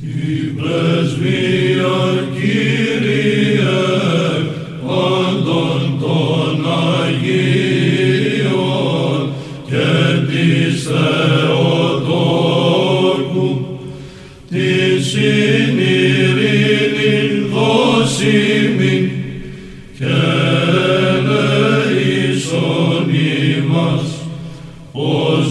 Την πρεσβεία Κύριε πάντων των και της Θεοτόκου την συνειρήνη και ελεησόν ημάς ως